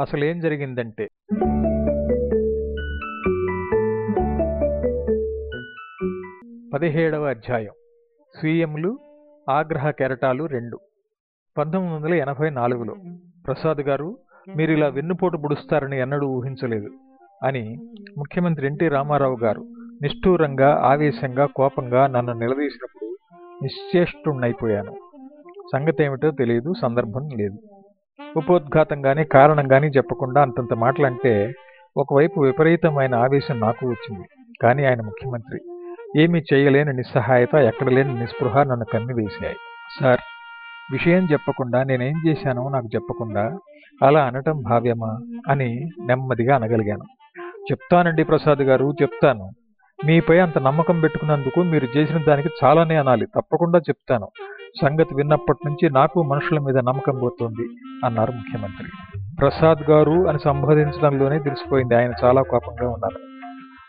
అసలేం జరిగిందంటే పదిహేడవ అధ్యాయం. స్వీయములు ఆగ్రహ కెరటాలు రెండు. పంతొమ్మిది వందల ఎనభై నాలుగులో ప్రసాద్ గారు మీరు ఇలా వెన్నుపోటు బుడుస్తారని ఎన్నడూ ఊహించలేదు అని ముఖ్యమంత్రి ఎన్టీ రామారావు గారు నిష్ఠూరంగా ఆవేశంగా కోపంగా నన్ను నిలదీసినప్పుడు నిశ్చేష్టుణ్ణైపోయాను. సంగతి ఏమిటో తెలియదు సందర్భం లేదు. ఉపోద్ఘాతంగానే కారణంగానే చెప్పకుండా అంతంత మాటలంటే ఒకవైపు విపరీతమైన ఆవేశం నాకు వచ్చింది. కానీ ఆయన ముఖ్యమంత్రి ఏమీ చేయలేని నిస్సహాయత ఎక్కడ లేని నిస్పృహ నన్ను కన్నివేశాయి సార్ విషయం చెప్పకుండా నేనేం చేశానో నాకు చెప్పకుండా అలా అనటం భావ్యమా అని నెమ్మదిగా అనగలిగాను. చెప్తానండి ప్రసాద్ గారు చెప్తాను. మీపై అంత నమ్మకం పెట్టుకున్నందుకు మీరు చేసిన దానికి చాలానే అనాలి. తప్పకుండా చెప్తాను. సంగతి విన్నప్పటి నుంచి నాకు మనుషుల మీద నమ్మకం పోతుంది అన్నారు ముఖ్యమంత్రి. ప్రసాద్ గారు అని సంబోధించడంలోనే తెలిసిపోయింది. ఆయన చాలా కోపంగా ఉన్నారు.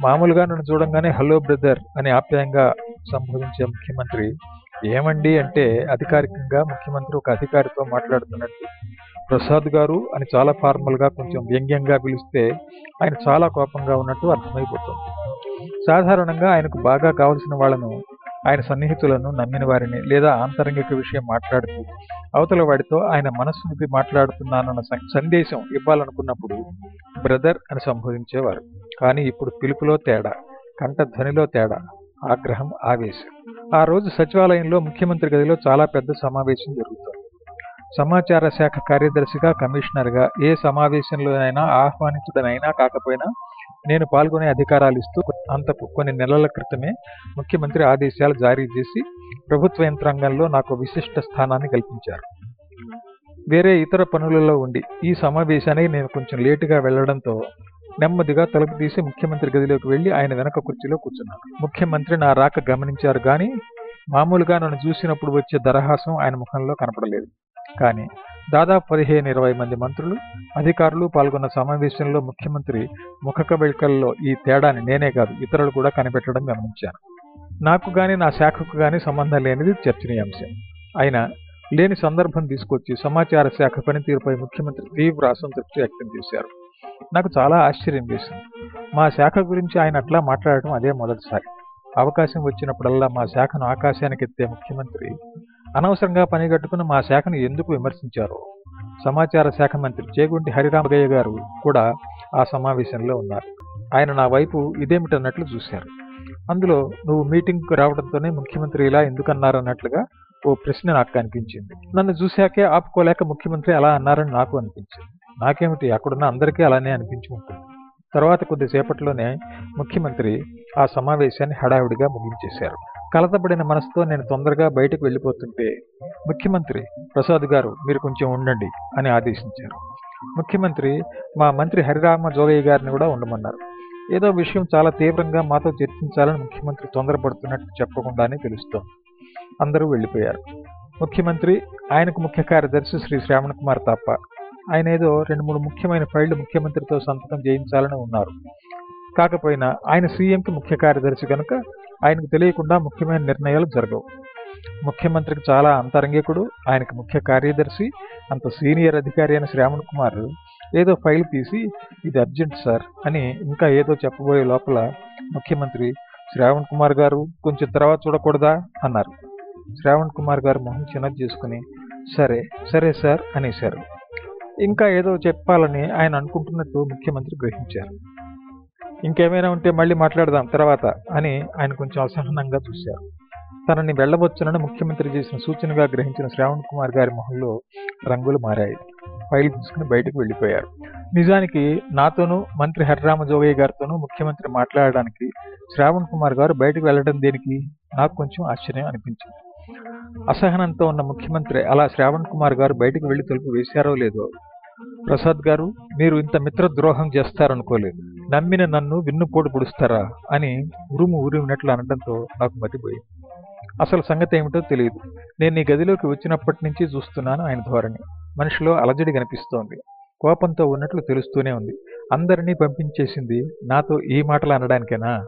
మామూలుగా నన్ను చూడంగానే హలో బ్రదర్ అని ఆప్యాయంగా సంబోధించే ముఖ్యమంత్రి ఏమండి? అంటే అధికారికంగా ముఖ్యమంత్రి ఒక అధికారితో మాట్లాడుతున్నట్టు. ప్రసాద్ గారు అని చాలా ఫార్మల్గా కొంచెం వ్యంగ్యంగా పిలిస్తే ఆయన చాలా కోపంగా ఉన్నట్టు అర్థమైపోతుంది. సాధారణంగా ఆయనకు బాగా కావలసిన వాళ్ళను ఆయన సన్నిహితులను నమ్మిన వారిని లేదా ఆంతరంగిక విషయం మాట్లాడుతూ అవతల వాడితో ఆయన మనస్సు నింపి మాట్లాడుతున్నానన్న సందేశం ఇవ్వాలనుకున్నప్పుడు బ్రదర్ అని సంబోధించేవారు. కానీ ఇప్పుడు పిలుపులో తేడా కంఠ ధ్వనిలో తేడా ఆగ్రహం ఆవేశం. ఆ రోజు సచివాలయంలో ముఖ్యమంత్రి గదిలో చాలా పెద్ద సమావేశం జరుగుతుంది. సమాచార శాఖ కార్యదర్శిగా కమిషనర్గా ఏ సమావేశంలోనైనా ఆహ్వానించడమైనా కాకపోయినా నేను పాల్గొనే అధికారాలు ఇస్తూ అంతకు కొన్ని నెలల క్రితమే ముఖ్యమంత్రి ఆదేశాలు జారీ చేసి ప్రభుత్వ యంత్రాంగంలో నాకు విశిష్ట స్థానాన్ని కల్పించారు. వేరే ఇతర పనులలో ఉండి ఈ సమావేశానికి నేను కొంచెం లేటుగా వెళ్ళడంతో నెమ్మదిగా తలుపు తీసి ముఖ్యమంత్రి గదిలోకి వెళ్ళి ఆయన వెనక కుర్చీలో కూర్చున్నాను. ముఖ్యమంత్రి నా రాక గమనించారు కానీ మామూలుగా నన్ను చూసినప్పుడు వచ్చే దరహాసం ఆయన ముఖంలో కనపడలేదు. కానీ దాదాపు పదిహేను ఇరవై మంది మంత్రులు అధికారులు పాల్గొన్న సమావేశంలో ముఖ్యమంత్రి ముఖ ఈ తేడాని నేనే కాదు ఇతరులు కూడా కనిపెట్టడం గమనించాను. నాకు గాని నా శాఖకు గాని సంబంధం లేనిది చర్చనీయాంశం. అయినా లేని సందర్భం తీసుకొచ్చి సమాచార శాఖ పనితీరుపై ముఖ్యమంత్రి తీవ్ర అసంతృప్తి వ్యక్తం చేశారు. నాకు చాలా ఆశ్చర్యం వేసింది. మా శాఖ గురించి ఆయన అట్లా మాట్లాడటం అదే మొదటిసారి. అవకాశం వచ్చినప్పుడల్లా మా శాఖను ఆకాశానికి ఎత్తే ముఖ్యమంత్రి అనవసరంగా పనిగట్టుకుని మా శాఖను ఎందుకు విమర్శించారో? సమాచార శాఖ మంత్రి చేగుంటి హరిరామగయ్య గారు కూడా ఆ సమావేశంలో ఉన్నారు. ఆయన నా వైపు ఇదేమిటన్నట్లు చూశారు. అందులో నువ్వు మీటింగ్కు రావడంతోనే ముఖ్యమంత్రి ఇలా ఎందుకన్నారన్నట్లుగా ఓ ప్రశ్న నాకు కనిపించింది నన్ను చూశాకే ఆపుకోలేక ముఖ్యమంత్రి అలా అన్నారని నాకు అనిపించింది. నాకేమిటి అక్కడున్న అందరికీ అలానే అనిపించి ఉంటుంది? తర్వాత కొద్దిసేపట్లోనే ముఖ్యమంత్రి ఆ సమావేశాన్ని హడావిడిగా ముగించేశారు. కలతపడిన మనసుతో నేను తొందరగా బయటకు వెళ్ళిపోతుంటే ముఖ్యమంత్రి ప్రసాద్ గారు మీరు కొంచెం ఉండండి అని ఆదేశించారు. ముఖ్యమంత్రి మా మంత్రి హరిరామ జోగయ్య గారిని కూడా ఉండమన్నారు. ఏదో విషయం చాలా తీవ్రంగా మాతో చర్చించాలని ముఖ్యమంత్రి తొందరపడుతున్నట్టు చెప్పకుండానే తెలుస్తోంది. అందరూ వెళ్ళిపోయారు. ముఖ్యమంత్రి ఆయనకు ముఖ్య కార్యదర్శి శ్రీ శ్రావణ కుమార్ తప్ప ఆయన ఏదో రెండు మూడు ముఖ్యమైన ఫైళ్ళు ముఖ్యమంత్రితో సంతకం చేయించాలని ఉన్నారు. కాకపోయినా ఆయన సీఎంకి ముఖ్య కార్యదర్శి కనుక ఆయనకు తెలియకుండా ముఖ్యమైన నిర్ణయాలు జరగవు. ముఖ్యమంత్రికి చాలా అంతరంగికుడు ఆయనకు ముఖ్య కార్యదర్శి అంత సీనియర్ అధికారి అయిన శ్రావణ్ కుమార్ ఏదో ఫైల్ తీసి ఇది అర్జెంట్ సార్ అని ఇంకా ఏదో చెప్పబోయే లోపల ముఖ్యమంత్రి శ్రావణ్ కుమార్ గారు కొంచెం తర్వాత చూడకూడదా అన్నారు. శ్రావణ్ కుమార్ గారు మొహం చిన్నది చేసుకుని సరే సరే సార్ అనేశారు. ఇంకా ఏదో చెప్పాలని ఆయన అనుకుంటున్నట్టు ముఖ్యమంత్రి గ్రహించారు. ఇంకేమైనా ఉంటే మళ్ళీ మాట్లాడదాం తర్వాత అని ఆయన కొంచెం అసహనంగా చూశారు. తనని వెళ్ళవచ్చునని ముఖ్యమంత్రి చేసిన సూచనగా గ్రహించిన శ్రావణ్ కుమార్ గారి మొహంలో రంగులు మారాయి. ఫైల్ తీసుకుని బయటకు వెళ్ళిపోయారు. నిజానికి నాతోనూ మంత్రి హర్రామజోగయ్య గారితోనూ ముఖ్యమంత్రి మాట్లాడడానికి శ్రావణ్ కుమార్ గారు బయటకు వెళ్ళడం దేనికి నాకు కొంచెం ఆశ్చర్యం అనిపించింది. అసహనంతో ఉన్న ముఖ్యమంత్రి అలా శ్రావణ్ కుమార్ గారు బయటకు వెళ్ళి తలుపు వేశారో లేదో? ప్రసాద్ గారు మీరు ఇంత మిత్ర ద్రోహం చేస్తారనుకోలేదు. నమ్మిన నన్ను విన్నుపోటు పొడుస్తారా? అని ఉరుము ఉరిమినట్లు అనడంతో నాకు మతిపోయింది. అసలు సంగతి ఏమిటో తెలియదు. నేను ఈ గదిలోకి వచ్చినప్పటి నుంచి చూస్తున్నాను ఆయన ధోరణి. మనిషిలో అలజడి కనిపిస్తోంది. కోపంతో ఉన్నట్లు తెలుస్తూనే ఉంది. అందరినీ పంపించేసింది నాతో ఈ మాటలు అనడానికేనా?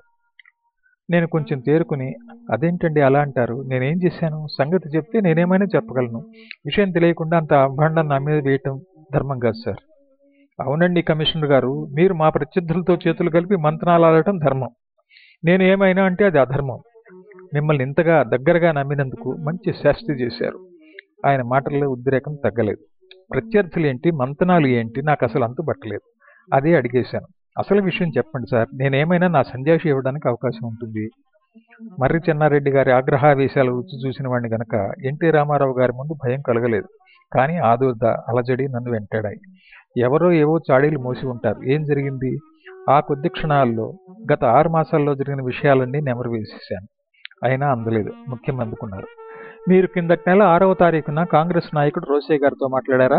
నేను కొంచెం తేరుకుని అదేంటండి అలా అంటారు? నేనేం చేశాను? సంగతి చెప్తే నేనేమైనా చెప్పగలను? విషయం తెలియకుండా అంత అభండం నా మీద వేయటం ధర్మం కాదు సార్. అవునండి కమిషనర్ గారు మీరు మా ప్రత్యర్థులతో చేతులు కలిపి మంత్రాలు ఆడటం ధర్మం. నేను ఏమైనా అంటే అది అధర్మం. మిమ్మల్ని ఇంతగా దగ్గరగా నమ్మినందుకు మంచి శాస్తి చేశారు. ఆయన మాటల్లో ఉద్రేకం తగ్గలేదు. ప్రత్యర్థులు ఏంటి? మంతనాలు ఏంటి? నాకు అసలు అంతు పట్టలేదు అదే అడిగేశాను. అసలు విషయం చెప్పండి సార్. నేనేమైనా నా సంజాషి ఇవ్వడానికి అవకాశం ఉంటుంది. మర్రి చెన్నారెడ్డి గారి ఆగ్రహావేశాలు రుచి చూసిన వాడిని గనక ఎన్టీ రామారావు గారి ముందు భయం కలగలేదు. కానీ ఆదుర్ద అలజడి నన్ను వెంటాడాయి. ఎవరో ఏవో చాడీలు మోసి ఉంటారు. ఏం జరిగింది? ఆ కొద్ది క్షణాల్లో గత ఆరు మాసాల్లో జరిగిన విషయాలన్నీ నెమరు వేసేశాను. అయినా అందలేదు. ముఖ్యం అందుకున్నారు. మీరు కిందటి నెల ఆరవ తారీఖున కాంగ్రెస్ నాయకుడు రోసే గారితో మాట్లాడారా?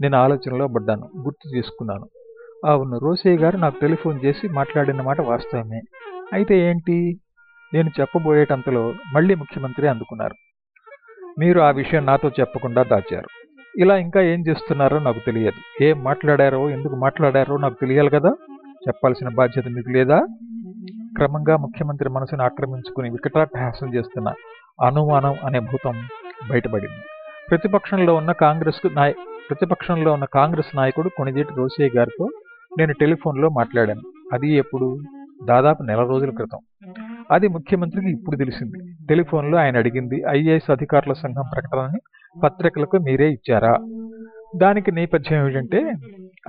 నేను ఆలోచనలో పడ్డాను. గుర్తు చేసుకున్నాను. అవును రోసయ్య గారు నాకు టెలిఫోన్ చేసి మాట్లాడిన మాట వాస్తవమే. అయితే ఏంటి? నేను చెప్పబోయేటంతలో మళ్ళీ ముఖ్యమంత్రి అందుకున్నారు. మీరు ఆ విషయం నాతో చెప్పకుండా దాచారు. ఇలా ఇంకా ఏం చేస్తున్నారో నాకు తెలియదు. ఏం మాట్లాడారో ఎందుకు మాట్లాడారో నాకు తెలియాలి కదా? చెప్పాల్సిన బాధ్యత మీకు లేదా? క్రమంగా ముఖ్యమంత్రి మనసును ఆక్రమించుకుని వికటాట్టహాసం చేస్తున్న అనుమానం అనే భూతం బయటపడింది. ప్రతిపక్షంలో ఉన్న కాంగ్రెస్ నాయ ప్రతిపక్షంలో ఉన్న కాంగ్రెస్ నాయకుడు కొణిజేటి రోసయ్య గారితో నేను టెలిఫోన్లో మాట్లాడాను. అది ఎప్పుడు? దాదాపు నెల రోజుల క్రితం. అది ముఖ్యమంత్రికి ఇప్పుడు తెలిసింది. టెలిఫోన్లో ఆయన అడిగింది ఐఏఎస్ అధికారుల సంఘం ప్రకటనని పత్రికలకు మీరే ఇచ్చారా? దానికి నేపథ్యం ఏమిటంటే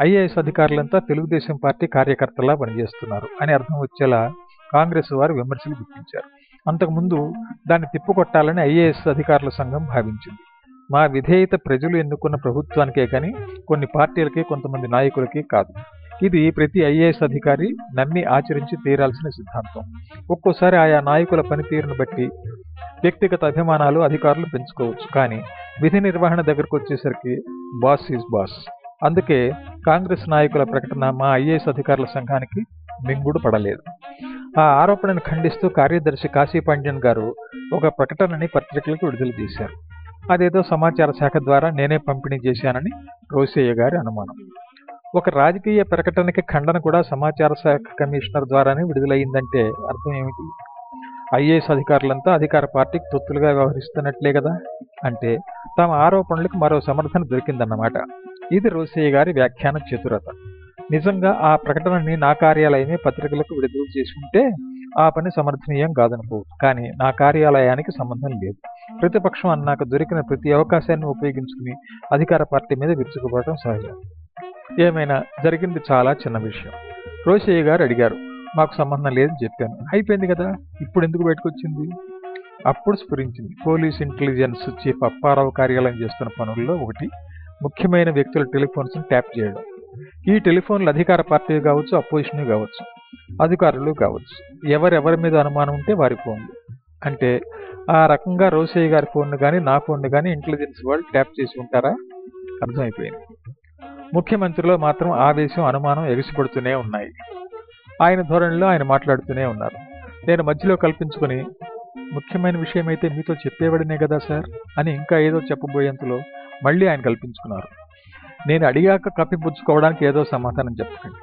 ఐఏఎస్ అధికారులంతా తెలుగుదేశం పార్టీ కార్యకర్తలా పనిచేస్తున్నారు అని అర్థం వచ్చేలా కాంగ్రెస్ వారు విమర్శలు గుర్తించారు అంతకుముందు దాన్ని తిప్పుకొట్టాలని ఐఏఎస్ అధికారుల సంఘం భావించింది. మా విధేయత ప్రజలు ఎన్నుకున్న ప్రభుత్వానికే కానీ కొన్ని పార్టీలకి కొంతమంది నాయకులకి కాదు. ఇది ప్రతి ఐఏఎస్ అధికారి నమ్మి ఆచరించి తీరాల్సిన సిద్ధాంతం. ఒక్కోసారి ఆయా నాయకుల పనితీరును బట్టి వ్యక్తిగత అభిమానాలు అధికారులు పెంచుకోవచ్చు. కానీ విధి నిర్వహణ దగ్గరకు వచ్చేసరికి బాస్ ఈజ్ బాస్ అందుకే కాంగ్రెస్ నాయకుల ప్రకటన మా ఐఏఎస్ అధికారుల సంఘానికి మింగుడు పడలేదు. ఆ ఆరోపణను ఖండిస్తూ కార్యదర్శి కాశీపాండ్యన్ గారు ఒక ప్రకటనని పత్రికలకు విడుదల చేశారు. అదేదో సమాచార శాఖ ద్వారా నేనే పంపిణీ చేశానని రోసయ్య గారి అనుమానం. ఒక రాజకీయ ప్రకటనకి ఖండన కూడా సమాచార శాఖ కమిషనర్ ద్వారానే విడుదలయ్యిందంటే అర్థం ఏమిటి? ఐఏఎస్ అధికారులంతా అధికార పార్టీకి తొత్తులుగా వ్యవహరిస్తున్నట్లే కదా? అంటే తమ ఆరోపణలకు మరో సమర్థన దొరికిందన్నమాట. ఇది రోసయ్య గారి వ్యాఖ్యాన చతురత. నిజంగా ఆ ప్రకటనని నా కార్యాలయమే పత్రికలకు విడుదల చేసుకుంటే ఆ పని సమర్థనీయం కాదనుకోవచ్చు కానీ నా కార్యాలయానికి సంబంధం లేదు. ప్రతిపక్షం అన్నాక దొరికిన ప్రతి అవకాశాన్ని ఉపయోగించుకుని అధికార పార్టీ మీద విరుచుకుపోవడం సహజం. ఏమైనా జరిగింది చాలా చిన్న విషయం. రోషయ్య గారు అడిగారు మాకు సంబంధం లేదని చెప్పాను. అయిపోయింది కదా ఇప్పుడు ఎందుకు బయటకు వచ్చింది అప్పుడు స్ఫురించింది. పోలీస్ ఇంటెలిజెన్స్ చీఫ్ అప్పారావు కార్యాలయం చేస్తున్న పనుల్లో ఒకటి. ముఖ్యమైన వ్యక్తుల టెలిఫోన్స్ని ట్యాప్ చేయడం. ఈ టెలిఫోన్లు అధికార పార్టీ కావచ్చు అపోజిషన్ కావచ్చు అధికారులు కావచ్చు. ఎవరెవరి మీద అనుమానం ఉంటే వారి ఫోన్లు అంటే ఆ రకంగా రోసయ్య గారి ఫోన్ను కానీ నా ఫోన్ను కానీ ఇంటెలిజెన్స్ వాళ్ళు ట్యాప్ చేసి ఉంటారా? అర్థమైపోయింది. ముఖ్యమంత్రిలో మాత్రం ఆవేశం అనుమానం ఎగిసిపడుతూనే ఉన్నాయి. ఆయన ధోరణిలో ఆయన మాట్లాడుతూనే ఉన్నారు. నేను మధ్యలో కల్పించుకుని ముఖ్యమైన విషయం అయితే మీతో చెప్పేవాడినే కదా సార్? అని ఇంకా ఏదో చెప్పబోయేంతలో మళ్ళీ ఆయన కల్పించుకున్నారు. నేను అడిగాక కప్పిపుచ్చుకోవడానికి ఏదో సమాధానం చెప్పకండి.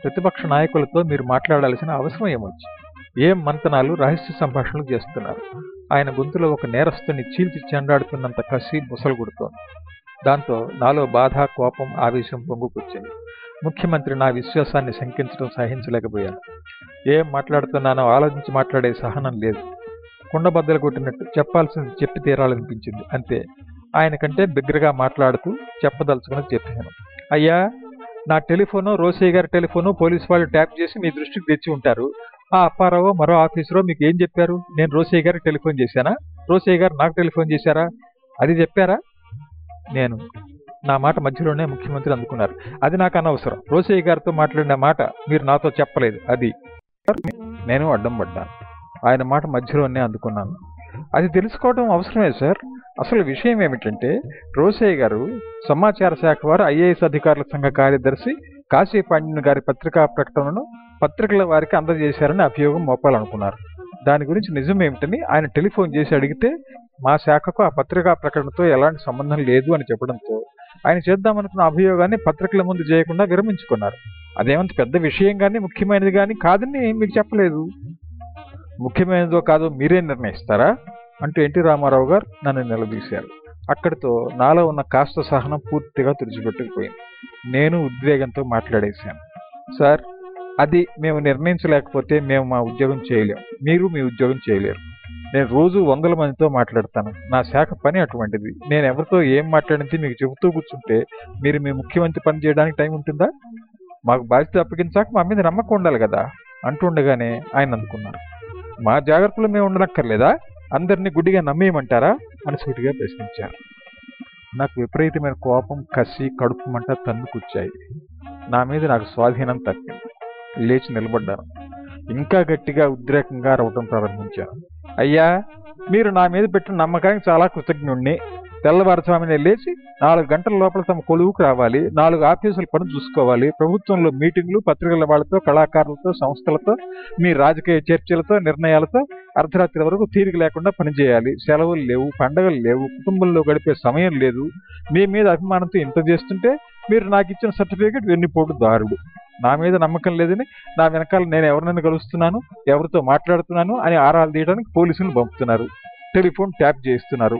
ప్రతిపక్ష నాయకులతో మీరు మాట్లాడాల్సిన అవసరం ఏమొచ్చు? ఏం మంతనాలు రహస్య సంభాషణలు చేస్తున్నారు? ఆయన గొంతులో ఒక నేరస్తుని చీల్చి చెండాడుతున్నంత కసి ముసలుగుడుతోంది. దాంతో నాలో బాధ కోపం ఆవేశం పొంగుకొచ్చింది ముఖ్యమంత్రి నా విశ్వాసాన్ని శంకించడం సహించలేకపోయాను. ఏం మాట్లాడుతున్నానో ఆలోచించి మాట్లాడే సహనం లేదు. కుండబద్దలు కొట్టినట్టు చెప్పాల్సింది చెప్పి తీరాలనిపించింది. అంతే. ఆయన కంటే బిగ్గరగా మాట్లాడుతూ చెప్పదలుచుకుని చెప్పాను. అయ్యా నా టెలిఫోను రోసయ్య గారి టెలిఫోను పోలీసు వాళ్ళు ట్యాప్ చేసి మీ దృష్టికి తెచ్చి ఉంటారు. ఆ అప్పారావు మరో ఆఫీసరో మీకు ఏం చెప్పారు? నేను రోసయ్య గారికి టెలిఫోన్ చేశానా? రోసయ్య గారు నాకు టెలిఫోన్ చేశారా? అది చెప్పారా? నేను. నా మాట మధ్యలోనే ముఖ్యమంత్రి అందుకున్నారు. అది నాకు అనవసరం. రోసయ్య గారితో మాట్లాడిన మాట మీరు నాతో చెప్పలేదు. అది. నేను అడ్డం పడ్డాను. ఆయన మాట మధ్యలోనే అందుకున్నాను. అది తెలుసుకోవడం అవసరమే సార్. అసలు విషయం ఏమిటంటే రోసయ్య గారు సమాచార శాఖ వారు ఐఏఎస్ అధికారుల సంఘ కార్యదర్శి కాశీ పాండ్యన్ గారి పత్రికా ప్రకటనను పత్రికల వారికి అందజేశారని అభియోగం మోపాలనుకున్నారు. దాని గురించి నిజం ఏమిటని ఆయన టెలిఫోన్ చేసి అడిగితే మా శాఖకు ఆ పత్రికా ప్రకటనతో ఎలాంటి సంబంధం లేదు అని చెప్పడంతో ఆయన చేద్దామనుకున్న అభియోగాన్ని పత్రికల ముందు చేయకుండా విరమించుకున్నారు. అదేమంత పెద్ద విషయం కానీ ముఖ్యమైనది కానీ కాదని మీకు చెప్పలేదు. ముఖ్యమైనదో కాదో మీరే నిర్ణయిస్తారా? అంటూ ఎన్టీ రామారావు గారు నన్ను నిలదీశారు. అక్కడితో నాలో ఉన్న కాస్త సహనం పూర్తిగా తుడిచిపెట్టుకుపోయింది. నేను ఉద్వేగంతో మాట్లాడేశాను. సార్ అది మేము నిర్ణయించలేకపోతే మేము మా ఉద్యోగం చేయలేం. మీరు మీ ఉద్యోగం చేయలేరు. నేను రోజు వందల మందితో మాట్లాడతాను. నా శాఖ పని అటువంటిది. నేను ఎవరితో ఏం మాట్లాడింది మీకు చెబుతూ కూర్చుంటే మీరు మీ ముఖ్యమంత్రి పని చేయడానికి టైం ఉంటుందా? మాకు బాధ్యత అప్పగించాక మా మీద నమ్మకం ఉండాలి కదా? అంటుండగానే ఆయన అందుకున్నారు మా జాగ్రత్తలు మేము ఉండనక్కర్లేదా? అందరినీ గుడ్డిగా నమ్మేయమంటారా? అని సూటిగా ప్రశ్నించారు. నాకు విపరీతమైన కోపం కసి కడుపు మంట తన్నుకొచ్చాయి. నా మీద నాకు స్వాధీనం తప్పింది. లేచి నిలబడ్డాను. ఇంకా గట్టిగా ఉద్రేకంగా రవటం ప్రారంభించాను. అయ్యా మీరు నా మీద పెట్టిన నమ్మకానికి చాలా కృతజ్ఞుణ్ణి. తెల్లవారుస్వామిని లేచి నాలుగు గంటల లోపల తమ కొలువుకు రావాలి. నాలుగు ఆఫీసుల పని చూసుకోవాలి. ప్రభుత్వంలో మీటింగ్లు పత్రికల వాళ్ళతో కళాకారులతో సంస్థలతో మీ రాజకీయ చర్చలతో నిర్ణయాలతో అర్ధరాత్రి వరకు తీరిక లేకుండా పనిచేయాలి. సెలవులు లేవు పండగలు లేవు కుటుంబంలో గడిపే సమయం లేదు. మీ మీద అభిమానంతో ఇంత చేస్తుంటే మీరు నాకు ఇచ్చిన సర్టిఫికేట్ వెన్నిపోటు దారుడు. నా మీద నమ్మకం లేదని నా వెనకాల నేను ఎవరినైనా కలుస్తున్నాను ఎవరితో మాట్లాడుతున్నాను అని ఆరాలు తీయడానికి పోలీసులు పంపుతున్నారు. టెలిఫోన్ ట్యాప్ చేయిస్తున్నారు.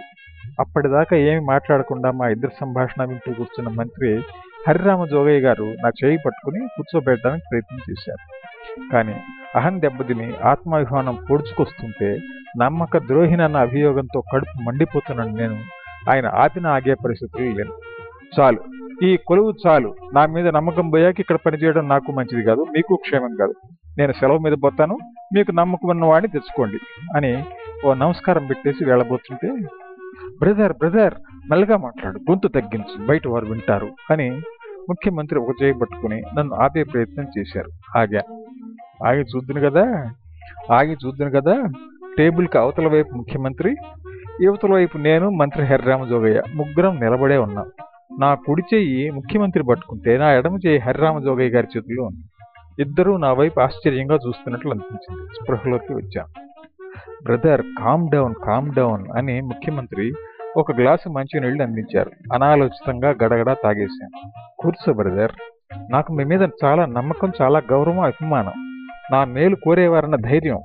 అప్పటిదాకా ఏమి మాట్లాడకుండా మా ఇద్దరు సంభాషణ వింటూ కూర్చున్న మంత్రి హరిరామ జోగయ్య గారు నా చేయి పట్టుకుని కూర్చోబెట్టడానికి ప్రయత్నం చేశారు. కానీ అహం దెబ్బతిని ఆత్మాభిమానం పొడుచుకొస్తుంటే నమ్మక ద్రోహినన్న అభియోగంతో కడుపు మండిపోతున్నాను నేను ఆయన ఆపిన ఆగే పరిస్థితులు లేను. చాలు. ఈ కొలువు చాలు. నా మీద నమ్మకం పోయాక ఇక్కడ పనిచేయడం నాకు మంచిది కాదు మీకు క్షేమం కాదు. నేను సెలవు మీద పోతాను మీకు నమ్మకం ఉన్న వాడిని తెచ్చుకోండి అని ఓ నమస్కారం పెట్టేసి వెళ్ళబోతుంటే బ్రదర్ బ్రదర్ మెల్లగా మాట్లాడు గొంతు తగ్గించు బయట వారు వింటారు అని ముఖ్యమంత్రి ఒక చేయి పట్టుకుని నన్ను ఆపే ప్రయత్నం చేశారు. ఆగా. ఆగి చూద్దును కదా ఆగి చూద్దును కదా టేబుల్కి అవతల వైపు ముఖ్యమంత్రి యువతల వైపు నేను మంత్రి హరిరామ జోగయ్య ముగ్గురం నిలబడే ఉన్నాం. నా కుడి చెయ్యి ముఖ్యమంత్రి పట్టుకుంటే నా ఎడమ చేయి హరిరామ జోగయ్య గారి చేతిలో ఉంది. ఇద్దరూ నా వైపు ఆశ్చర్యంగా చూస్తున్నట్లు అనిపించింది. స్పృహలోకి వచ్చాం. Brother calm down calm down అని ముఖ్యమంత్రి ఒక గ్లాసు మంచినీళ్ళు అందించారు. అనాలోచితంగా గడగడా తాగేశాను కూర్చో బ్రదర్ నాకు మీ మీద చాలా నమ్మకం చాలా గౌరవం అభిమానం. నా మేలు కోరేవారన్న ధైర్యం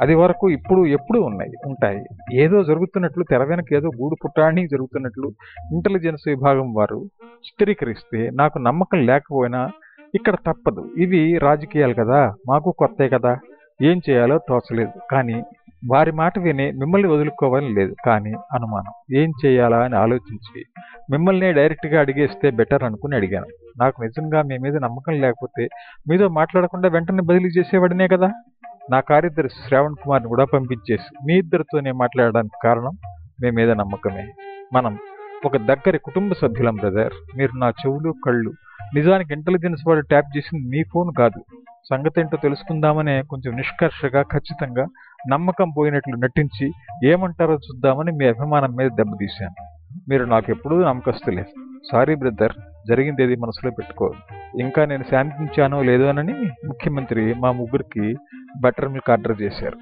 అది వరకు ఇప్పుడు ఎప్పుడు ఉన్నాయి ఉంటాయి. ఏదో జరుగుతున్నట్లు తెర వెనక ఏదో గూడు పుట్టాణి జరుగుతున్నట్లు ఇంటెలిజెన్స్ విభాగం వారు చిత్రీకరిస్తే నాకు నమ్మకం లేకపోయినా ఇక్కడ తప్పదు. ఇవి రాజకీయాలు కదా మాకు కొత్తే కదా. ఏం చేయాలో తోచలేదు. కానీ వారి మాట విని మిమ్మల్ని వదులుకోవాలని లేదు. కానీ అనుమానం. ఏం చేయాలా అని ఆలోచించి మిమ్మల్ని డైరెక్ట్గా అడిగేస్తే బెటర్ అనుకుని అడిగాను. నాకు నిజంగా మీ మీద నమ్మకం లేకపోతే మీతో మాట్లాడకుండా వెంటనే బదిలీ చేసేవాడినే కదా. నా కార్యదర్శి శ్రావణ్ కుమార్ని కూడా పంపించేసి మీ ఇద్దరితోనే మాట్లాడడానికి కారణం మీ మీద నమ్మకమే. మనం ఒక దగ్గరి కుటుంబ సభ్యులం బ్రదర్. మీరు నా చెవులు కళ్ళు నిజానికి ఇంటెలిజెన్స్ వాళ్ళు ట్యాప్ చేసింది మీ ఫోన్ కాదు. సంగతి ఏంటో తెలుసుకుందామనే కొంచెం నిష్కర్షగా ఖచ్చితంగా నమ్మకం పోయినట్లు నటించి ఏమంటారో చూద్దామని మీ అభిమానం మీద దెబ్బతీశాను. మీరు నాకు ఎప్పుడూ నమ్మకస్తులేదు సారీ బ్రదర్ జరిగింది ఏది మనసులో పెట్టుకో ఇంకా నేను శాంతించానో లేదోనని ముఖ్యమంత్రి మా ముగ్గురికి బటర్ మిల్క్ ఆర్డర్ చేశారు.